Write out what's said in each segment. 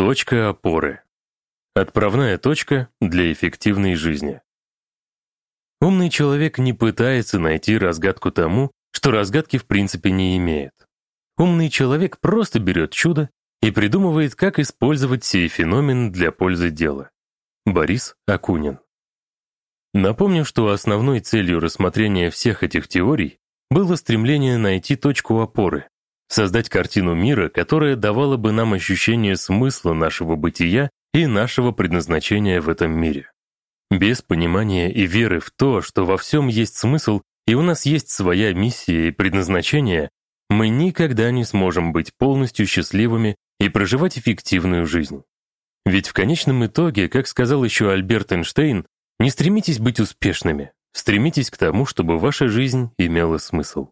Точка опоры. Отправная точка для эффективной жизни. Умный человек не пытается найти разгадку тому, что разгадки в принципе не имеет. Умный человек просто берет чудо и придумывает, как использовать сей феномен для пользы дела. Борис Акунин. Напомню, что основной целью рассмотрения всех этих теорий было стремление найти точку опоры, создать картину мира, которая давала бы нам ощущение смысла нашего бытия и нашего предназначения в этом мире. Без понимания и веры в то, что во всем есть смысл и у нас есть своя миссия и предназначение, мы никогда не сможем быть полностью счастливыми и проживать эффективную жизнь. Ведь в конечном итоге, как сказал еще Альберт Эйнштейн, не стремитесь быть успешными, стремитесь к тому, чтобы ваша жизнь имела смысл.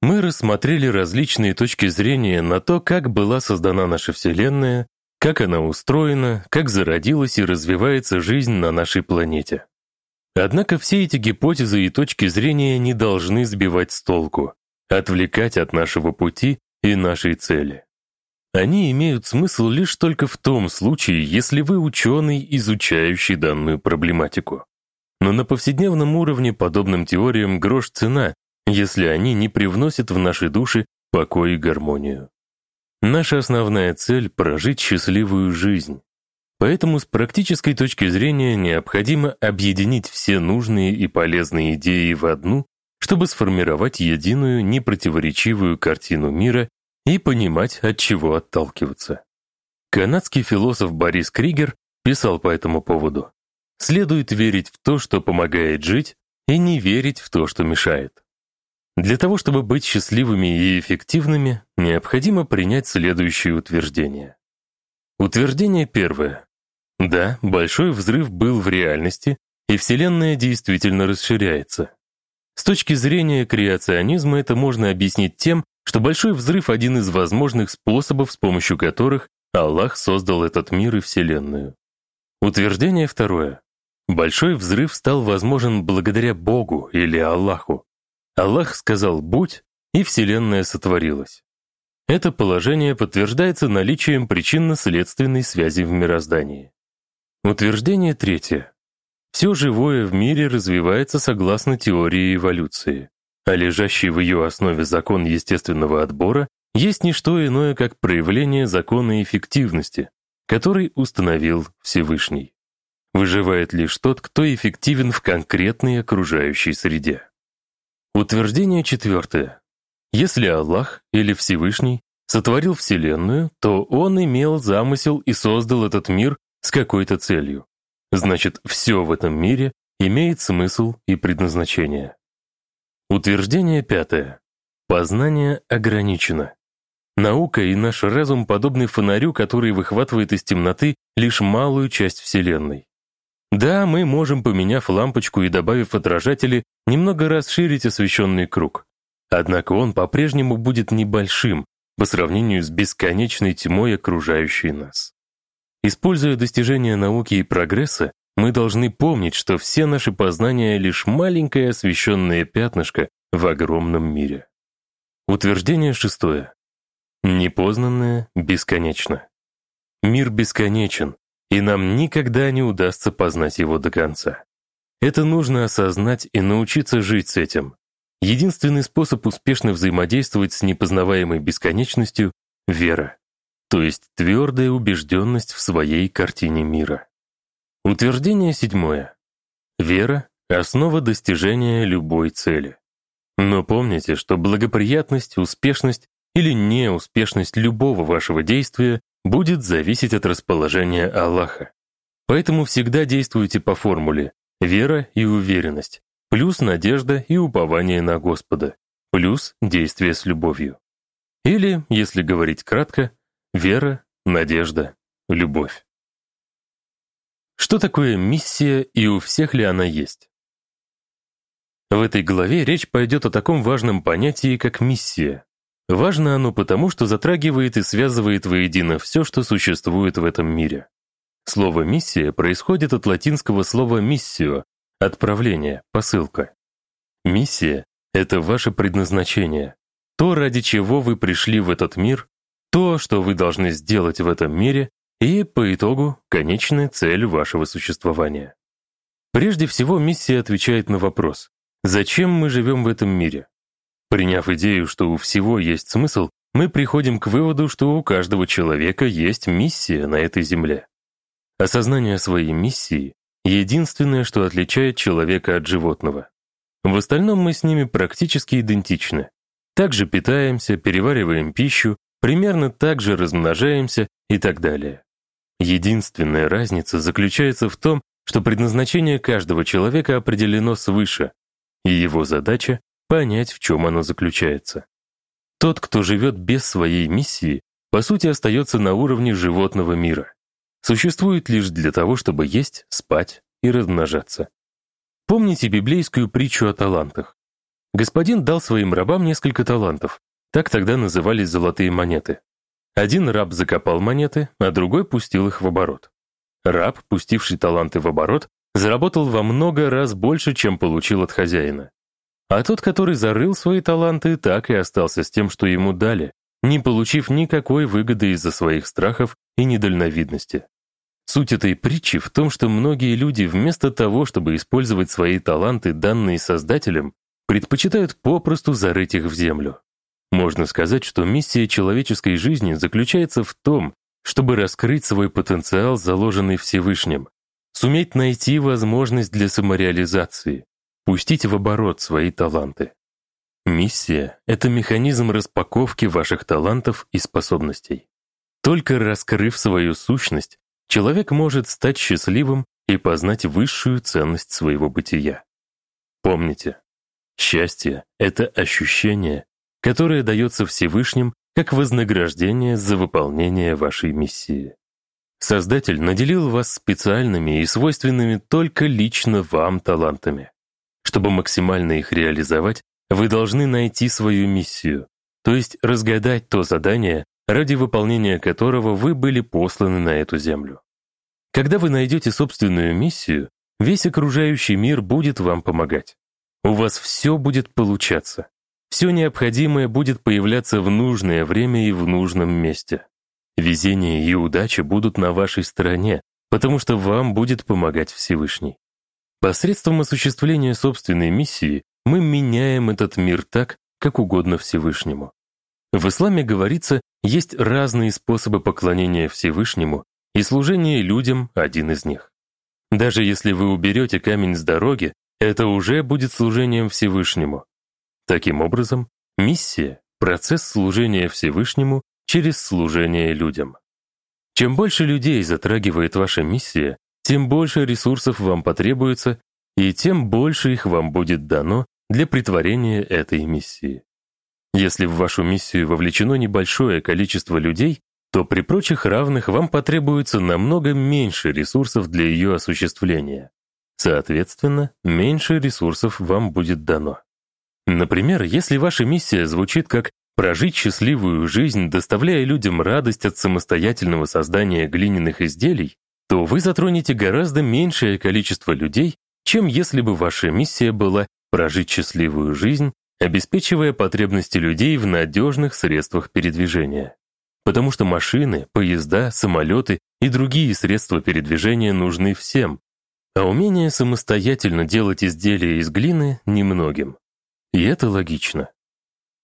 Мы рассмотрели различные точки зрения на то, как была создана наша Вселенная, как она устроена, как зародилась и развивается жизнь на нашей планете. Однако все эти гипотезы и точки зрения не должны сбивать с толку, отвлекать от нашего пути и нашей цели. Они имеют смысл лишь только в том случае, если вы ученый, изучающий данную проблематику. Но на повседневном уровне подобным теориям грош цена, если они не привносят в наши души покой и гармонию. Наша основная цель — прожить счастливую жизнь. Поэтому с практической точки зрения необходимо объединить все нужные и полезные идеи в одну, чтобы сформировать единую непротиворечивую картину мира и понимать, от чего отталкиваться. Канадский философ Борис Кригер писал по этому поводу. Следует верить в то, что помогает жить, и не верить в то, что мешает. Для того, чтобы быть счастливыми и эффективными, необходимо принять следующее утверждение. Утверждение первое. Да, большой взрыв был в реальности, и Вселенная действительно расширяется. С точки зрения креационизма это можно объяснить тем, что большой взрыв — один из возможных способов, с помощью которых Аллах создал этот мир и Вселенную. Утверждение второе. Большой взрыв стал возможен благодаря Богу или Аллаху. Аллах сказал «будь», и Вселенная сотворилась. Это положение подтверждается наличием причинно-следственной связи в мироздании. Утверждение третье. Все живое в мире развивается согласно теории эволюции, а лежащий в ее основе закон естественного отбора есть не что иное, как проявление закона эффективности, который установил Всевышний. Выживает лишь тот, кто эффективен в конкретной окружающей среде. Утверждение четвертое. Если Аллах или Всевышний сотворил Вселенную, то Он имел замысел и создал этот мир с какой-то целью. Значит, все в этом мире имеет смысл и предназначение. Утверждение пятое. Познание ограничено. Наука и наш разум подобны фонарю, который выхватывает из темноты лишь малую часть Вселенной. Да, мы можем, поменяв лампочку и добавив отражатели, немного расширить освещенный круг. Однако он по-прежнему будет небольшим по сравнению с бесконечной тьмой, окружающей нас. Используя достижения науки и прогресса, мы должны помнить, что все наши познания — лишь маленькое освещенное пятнышко в огромном мире. Утверждение шестое. Непознанное бесконечно. Мир бесконечен, и нам никогда не удастся познать его до конца. Это нужно осознать и научиться жить с этим. Единственный способ успешно взаимодействовать с непознаваемой бесконечностью — вера, то есть твердая убежденность в своей картине мира. Утверждение седьмое. Вера — основа достижения любой цели. Но помните, что благоприятность, успешность или неуспешность любого вашего действия будет зависеть от расположения Аллаха. Поэтому всегда действуйте по формуле «вера и уверенность», плюс надежда и упование на Господа, плюс действие с любовью. Или, если говорить кратко, вера, надежда, любовь. Что такое миссия и у всех ли она есть? В этой главе речь пойдет о таком важном понятии, как миссия. Важно оно потому, что затрагивает и связывает воедино все, что существует в этом мире. Слово «миссия» происходит от латинского слова «миссио» — отправление, посылка. Миссия — это ваше предназначение, то, ради чего вы пришли в этот мир, то, что вы должны сделать в этом мире, и, по итогу, конечная цель вашего существования. Прежде всего, миссия отвечает на вопрос, зачем мы живем в этом мире? Приняв идею, что у всего есть смысл, мы приходим к выводу, что у каждого человека есть миссия на этой земле. Осознание своей миссии — единственное, что отличает человека от животного. В остальном мы с ними практически идентичны. Также питаемся, перевариваем пищу, примерно так же размножаемся и так далее. Единственная разница заключается в том, что предназначение каждого человека определено свыше, и его задача — понять, в чем оно заключается. Тот, кто живет без своей миссии, по сути остается на уровне животного мира. Существует лишь для того, чтобы есть, спать и размножаться. Помните библейскую притчу о талантах? Господин дал своим рабам несколько талантов. Так тогда назывались золотые монеты. Один раб закопал монеты, а другой пустил их в оборот. Раб, пустивший таланты в оборот, заработал во много раз больше, чем получил от хозяина. А тот, который зарыл свои таланты, так и остался с тем, что ему дали, не получив никакой выгоды из-за своих страхов и недальновидности. Суть этой притчи в том, что многие люди вместо того, чтобы использовать свои таланты, данные Создателем, предпочитают попросту зарыть их в землю. Можно сказать, что миссия человеческой жизни заключается в том, чтобы раскрыть свой потенциал, заложенный Всевышним, суметь найти возможность для самореализации, пустить в оборот свои таланты. Миссия — это механизм распаковки ваших талантов и способностей. Только раскрыв свою сущность, человек может стать счастливым и познать высшую ценность своего бытия. Помните, счастье — это ощущение, которое дается Всевышним как вознаграждение за выполнение вашей миссии. Создатель наделил вас специальными и свойственными только лично вам талантами. Чтобы максимально их реализовать, вы должны найти свою миссию, то есть разгадать то задание, ради выполнения которого вы были посланы на эту землю. Когда вы найдете собственную миссию, весь окружающий мир будет вам помогать. У вас все будет получаться. Все необходимое будет появляться в нужное время и в нужном месте. Везение и удача будут на вашей стороне, потому что вам будет помогать Всевышний. Посредством осуществления собственной миссии мы меняем этот мир так, как угодно Всевышнему. В исламе говорится, есть разные способы поклонения Всевышнему, и служение людям — один из них. Даже если вы уберете камень с дороги, это уже будет служением Всевышнему. Таким образом, миссия — процесс служения Всевышнему через служение людям. Чем больше людей затрагивает ваша миссия, тем больше ресурсов вам потребуется, и тем больше их вам будет дано для притворения этой миссии. Если в вашу миссию вовлечено небольшое количество людей, то при прочих равных вам потребуется намного меньше ресурсов для ее осуществления. Соответственно, меньше ресурсов вам будет дано. Например, если ваша миссия звучит как «прожить счастливую жизнь, доставляя людям радость от самостоятельного создания глиняных изделий», то вы затронете гораздо меньшее количество людей, чем если бы ваша миссия была прожить счастливую жизнь, обеспечивая потребности людей в надежных средствах передвижения. Потому что машины, поезда, самолеты и другие средства передвижения нужны всем, а умение самостоятельно делать изделия из глины немногим. И это логично.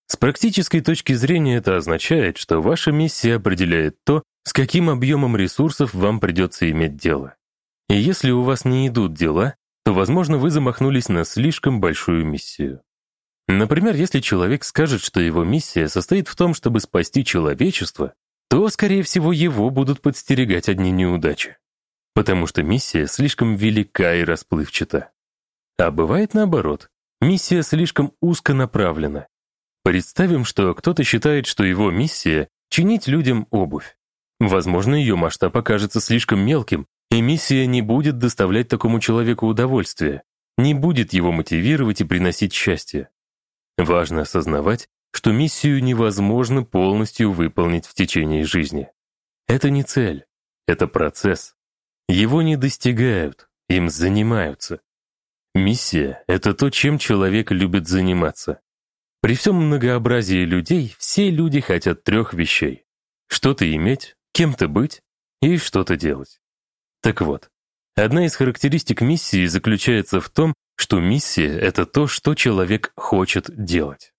С практической точки зрения это означает, что ваша миссия определяет то, с каким объемом ресурсов вам придется иметь дело. И если у вас не идут дела, то, возможно, вы замахнулись на слишком большую миссию. Например, если человек скажет, что его миссия состоит в том, чтобы спасти человечество, то, скорее всего, его будут подстерегать одни неудачи. Потому что миссия слишком велика и расплывчата. А бывает наоборот. Миссия слишком узко направлена. Представим, что кто-то считает, что его миссия — чинить людям обувь. Возможно, ее масштаб окажется слишком мелким, и миссия не будет доставлять такому человеку удовольствие, не будет его мотивировать и приносить счастье. Важно осознавать, что миссию невозможно полностью выполнить в течение жизни. Это не цель, это процесс. Его не достигают, им занимаются. Миссия — это то, чем человек любит заниматься. При всем многообразии людей все люди хотят трех вещей. Что-то иметь, кем-то быть и что-то делать. Так вот, одна из характеристик миссии заключается в том, что миссия — это то, что человек хочет делать.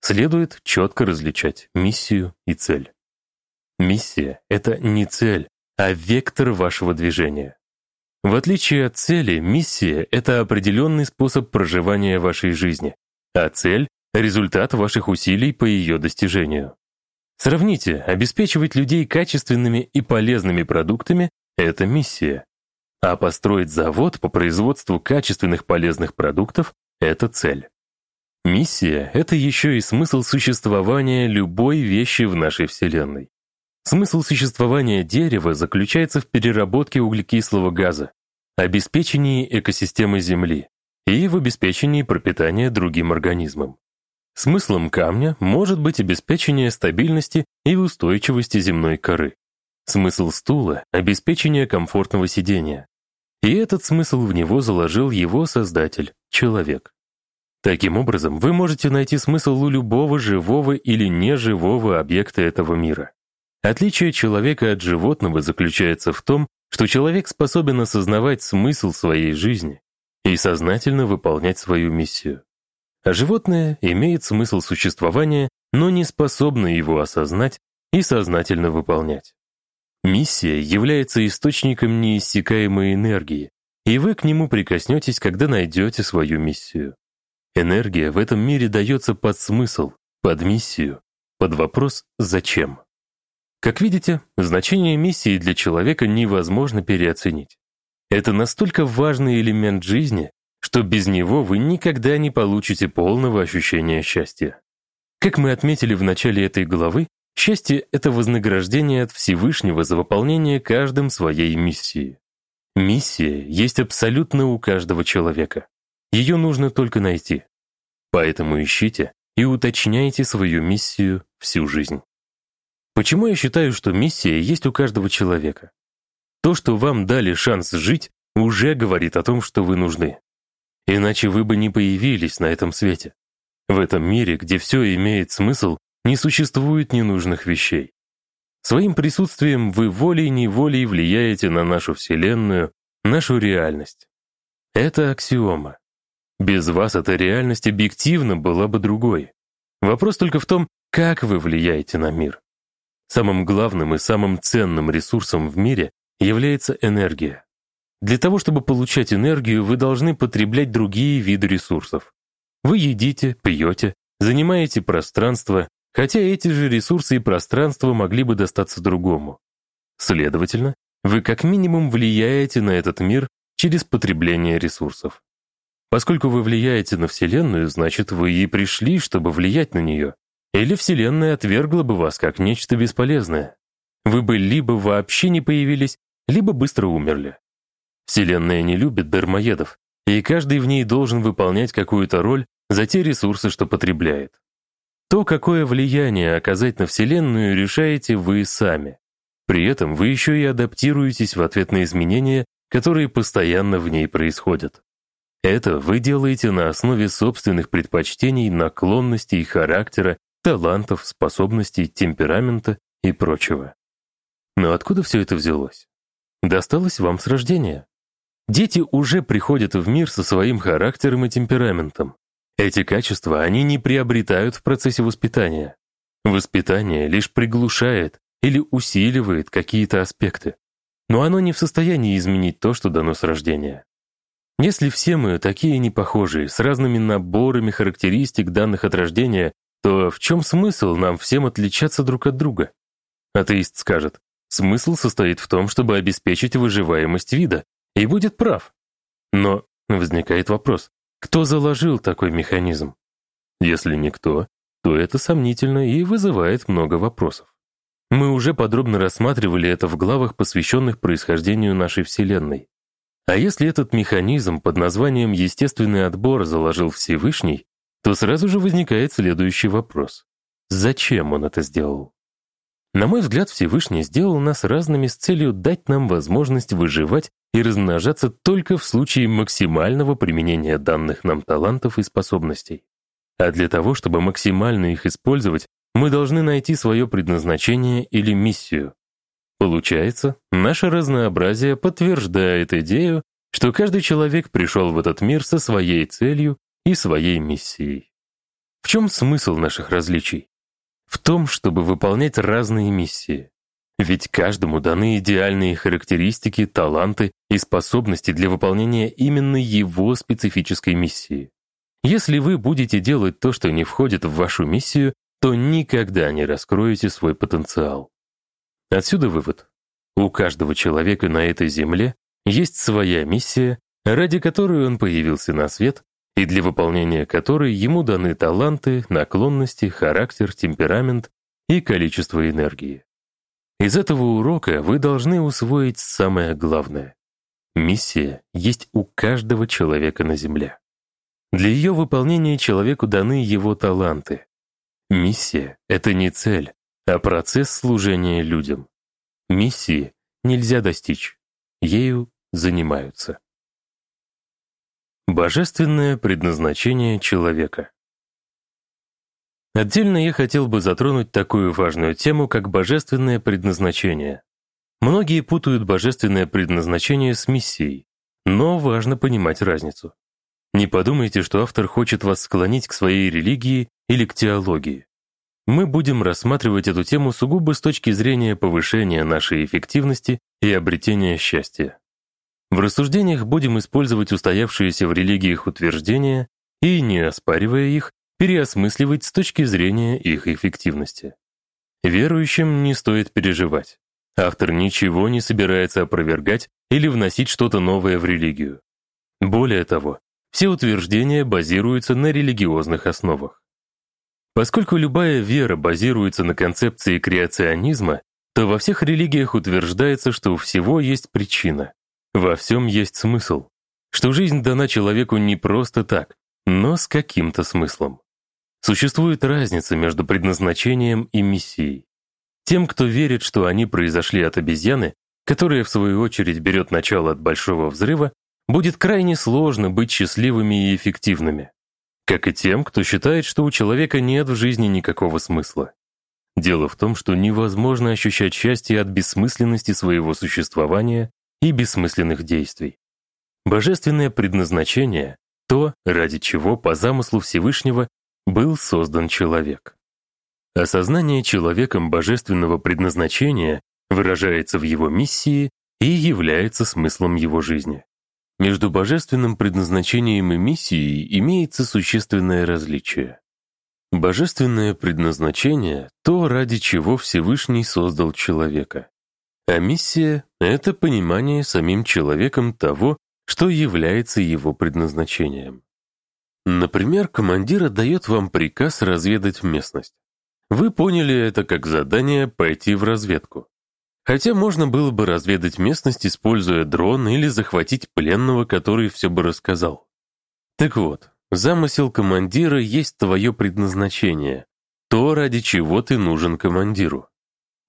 Следует четко различать миссию и цель. Миссия — это не цель, а вектор вашего движения. В отличие от цели, миссия — это определенный способ проживания вашей жизни, а цель — результат ваших усилий по ее достижению. Сравните, обеспечивать людей качественными и полезными продуктами — это миссия. А построить завод по производству качественных полезных продуктов — это цель. Миссия — это еще и смысл существования любой вещи в нашей Вселенной. Смысл существования дерева заключается в переработке углекислого газа, обеспечении экосистемы Земли и в обеспечении пропитания другим организмам. Смыслом камня может быть обеспечение стабильности и устойчивости земной коры. Смысл стула — обеспечение комфортного сидения. И этот смысл в него заложил его создатель — человек. Таким образом, вы можете найти смысл у любого живого или неживого объекта этого мира. Отличие человека от животного заключается в том, что человек способен осознавать смысл своей жизни и сознательно выполнять свою миссию. А животное имеет смысл существования, но не способно его осознать и сознательно выполнять. Миссия является источником неиссякаемой энергии, и вы к нему прикоснетесь, когда найдете свою миссию. Энергия в этом мире дается под смысл, под миссию, под вопрос «зачем?». Как видите, значение миссии для человека невозможно переоценить. Это настолько важный элемент жизни, что без него вы никогда не получите полного ощущения счастья. Как мы отметили в начале этой главы, счастье — это вознаграждение от Всевышнего за выполнение каждым своей миссии. Миссия есть абсолютно у каждого человека. Ее нужно только найти. Поэтому ищите и уточняйте свою миссию всю жизнь. Почему я считаю, что миссия есть у каждого человека? То, что вам дали шанс жить, уже говорит о том, что вы нужны. Иначе вы бы не появились на этом свете. В этом мире, где все имеет смысл, не существует ненужных вещей. Своим присутствием вы волей-неволей влияете на нашу Вселенную, нашу реальность. Это аксиома. Без вас эта реальность объективно была бы другой. Вопрос только в том, как вы влияете на мир. Самым главным и самым ценным ресурсом в мире является энергия. Для того, чтобы получать энергию, вы должны потреблять другие виды ресурсов. Вы едите, пьете, занимаете пространство, хотя эти же ресурсы и пространство могли бы достаться другому. Следовательно, вы как минимум влияете на этот мир через потребление ресурсов. Поскольку вы влияете на Вселенную, значит, вы и пришли, чтобы влиять на нее. Или Вселенная отвергла бы вас как нечто бесполезное. Вы бы либо вообще не появились, либо быстро умерли. Вселенная не любит дармоедов, и каждый в ней должен выполнять какую-то роль за те ресурсы, что потребляет. То, какое влияние оказать на Вселенную, решаете вы сами. При этом вы еще и адаптируетесь в ответ на изменения, которые постоянно в ней происходят. Это вы делаете на основе собственных предпочтений, наклонностей, характера талантов, способностей, темперамента и прочего. Но откуда все это взялось? Досталось вам с рождения. Дети уже приходят в мир со своим характером и темпераментом. Эти качества они не приобретают в процессе воспитания. Воспитание лишь приглушает или усиливает какие-то аспекты, но оно не в состоянии изменить то, что дано с рождения. Если все мы такие непохожие, с разными наборами характеристик, данных от рождения, то в чем смысл нам всем отличаться друг от друга? Атеист скажет, смысл состоит в том, чтобы обеспечить выживаемость вида, и будет прав. Но возникает вопрос, кто заложил такой механизм? Если никто, то это сомнительно и вызывает много вопросов. Мы уже подробно рассматривали это в главах, посвященных происхождению нашей Вселенной. А если этот механизм под названием «естественный отбор» заложил Всевышний, то сразу же возникает следующий вопрос. Зачем он это сделал? На мой взгляд, Всевышний сделал нас разными с целью дать нам возможность выживать и размножаться только в случае максимального применения данных нам талантов и способностей. А для того, чтобы максимально их использовать, мы должны найти свое предназначение или миссию. Получается, наше разнообразие подтверждает идею, что каждый человек пришел в этот мир со своей целью и своей миссией. В чем смысл наших различий? В том, чтобы выполнять разные миссии. Ведь каждому даны идеальные характеристики, таланты и способности для выполнения именно его специфической миссии. Если вы будете делать то, что не входит в вашу миссию, то никогда не раскроете свой потенциал. Отсюда вывод. У каждого человека на этой земле есть своя миссия, ради которой он появился на свет и для выполнения которой ему даны таланты, наклонности, характер, темперамент и количество энергии. Из этого урока вы должны усвоить самое главное. Миссия есть у каждого человека на Земле. Для ее выполнения человеку даны его таланты. Миссия — это не цель, а процесс служения людям. Миссии нельзя достичь, ею занимаются. Божественное предназначение человека. Отдельно я хотел бы затронуть такую важную тему, как божественное предназначение. Многие путают божественное предназначение с миссией, но важно понимать разницу. Не подумайте, что автор хочет вас склонить к своей религии или к теологии. Мы будем рассматривать эту тему сугубо с точки зрения повышения нашей эффективности и обретения счастья. В рассуждениях будем использовать устоявшиеся в религиях утверждения и, не оспаривая их, переосмысливать с точки зрения их эффективности. Верующим не стоит переживать. Автор ничего не собирается опровергать или вносить что-то новое в религию. Более того, все утверждения базируются на религиозных основах. Поскольку любая вера базируется на концепции креационизма, то во всех религиях утверждается, что у всего есть причина, во всем есть смысл, что жизнь дана человеку не просто так, но с каким-то смыслом. Существует разница между предназначением и миссией. Тем, кто верит, что они произошли от обезьяны, которая в свою очередь берет начало от большого взрыва, будет крайне сложно быть счастливыми и эффективными. Как и тем, кто считает, что у человека нет в жизни никакого смысла. Дело в том, что невозможно ощущать счастье от бессмысленности своего существования и бессмысленных действий. Божественное предназначение — то, ради чего по замыслу Всевышнего был создан человек. Осознание человеком божественного предназначения выражается в его миссии и является смыслом его жизни. Между божественным предназначением и миссией имеется существенное различие. Божественное предназначение — то, ради чего Всевышний создал человека. А миссия — это понимание самим человеком того, что является его предназначением. Например, командир отдает вам приказ разведать местность. Вы поняли это как задание пойти в разведку. Хотя можно было бы разведать местность, используя дрон или захватить пленного, который все бы рассказал. Так вот, замысел командира есть твое предназначение, то, ради чего ты нужен командиру.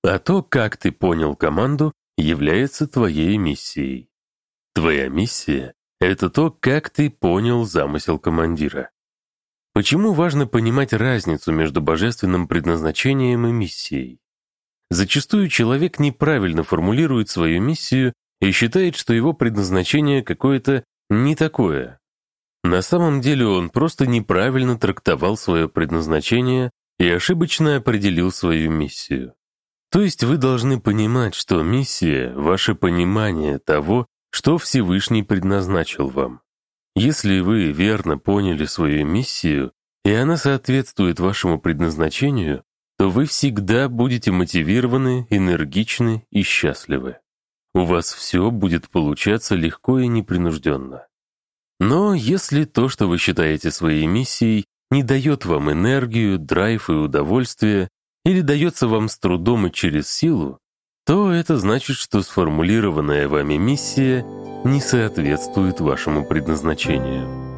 А то, как ты понял команду, является твоей миссией. Твоя миссия — это то, как ты понял замысел командира. Почему важно понимать разницу между божественным предназначением и миссией? Зачастую человек неправильно формулирует свою миссию и считает, что его предназначение какое-то не такое. На самом деле он просто неправильно трактовал свое предназначение и ошибочно определил свою миссию. То есть вы должны понимать, что миссия — ваше понимание того, что Всевышний предназначил вам. Если вы верно поняли свою миссию, и она соответствует вашему предназначению, то вы всегда будете мотивированы, энергичны и счастливы. У вас все будет получаться легко и непринужденно. Но если то, что вы считаете своей миссией, не дает вам энергию, драйв и удовольствие, или дается вам с трудом и через силу, то это значит, что сформулированная вами миссия не соответствует вашему предназначению.